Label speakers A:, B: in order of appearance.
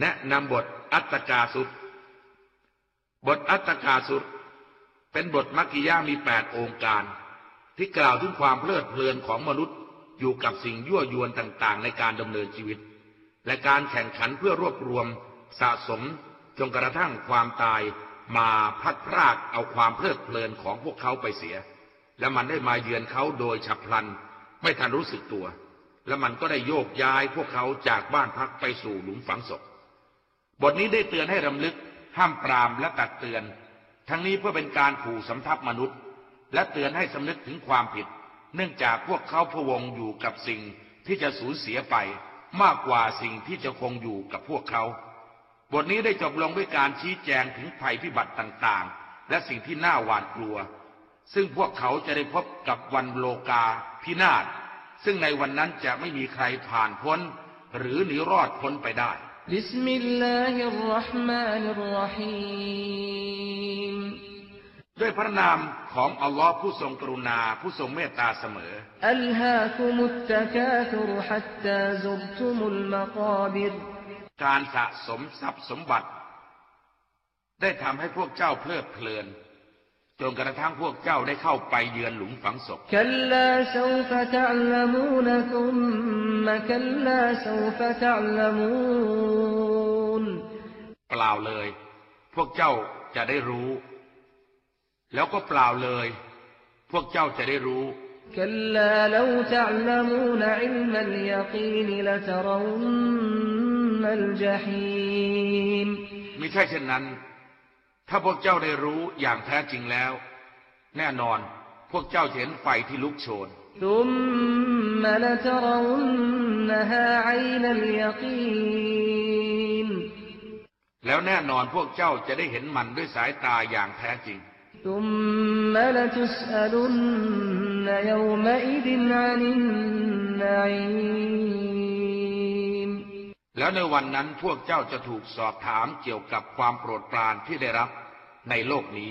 A: แนะนำบทอัตตกาสุดบทอัตตกาสุดเป็นบทมักกิยามีแปดองค์การ ที่กล่าวถึงความเพลิดเพลินของมนุษย์อยู่กับสิ่งยั่วยวนต่างๆ ในการดำเนินชีวิต และการแข่งขันเพื่อรวบรวมสะสมจนกระทั่งความตายมาพัดพรากเอาความเพลิดเพลินของพวกเขาไปเสีย และมันได้มาเยือนเขาโดยฉับพลัน ไม่ทันรู้สึกตัว และมันก็ได้โยกย้ายพวกเขาจากบ้านพักไปสู่หลุมฝังศพ บทนี้ได้เตือนให้รำลึก ห้ามปรามและตักเตือน ทั้งนี้เพื่อเป็นการขู่สำทับมนุษย์ และเตือนให้สำนึกถึงความผิด เนื่องจากพวกเขาพวงอยู่กับสิ่งที่จะสูญเสียไป มากกว่าสิ่งที่จะคงอยู่กับพวกเขา บทนี้ได้จบลงด้วยการชี้แจงถึงภัยพิบัติต่างๆ และสิ่งที่น่าหวาดกลัว ซึ่งพวกเขาจะได้พบกับวันโลกาพินาศซึ่งในวันนั้นจะไม่มีใครผ่านพ้น หรือหนีรอดพ้นไปได้
B: บิสมิลลาฮิรราะห์มานิ
A: ด้วยพระนามของอัลลอฮ์ผู้ทรงกรุณาผู้ทรงเมตตาเสมอ
B: อัลฮาคุมุตตะ
A: กาทุร
B: ฮัตตาซุรตุมุลมะกาบิร
A: การสะสมทรัพย์สมบัติ ได้ทำให้พวกเจ้าเพลิดเพลิน จนกระทั่งพวกเจ้าได้เข้าไปเยือนหลุมฝังศพ
B: كلا سوف تعلمون ثم كلا سوف تعلمون
A: เปล่าเลย พวกเจ้าจะได้รู้ แล้วก็เปล่าเลย พวกเจ้าจะได้รู้
B: كلا لو تعلمون علم اليقين لترون الجحيم
A: มิใช่เช่นนั้น ถ้าพวกเจ้าได้รู้อย่างแท้จริงแล้ว แน่นอนพวกเจ้าเห็นไฟที่ลุกโชนแล้วแน่นอนพวกเจ้าจะได้เห็นมันด้วยสายตาอย่างแท้จริง
B: ثم
A: แล้วในวันนั้นพวกเจ้าจะถูกสอบถามเกี่ยวกับความโปรดปรานที่ได้รับในโลกนี้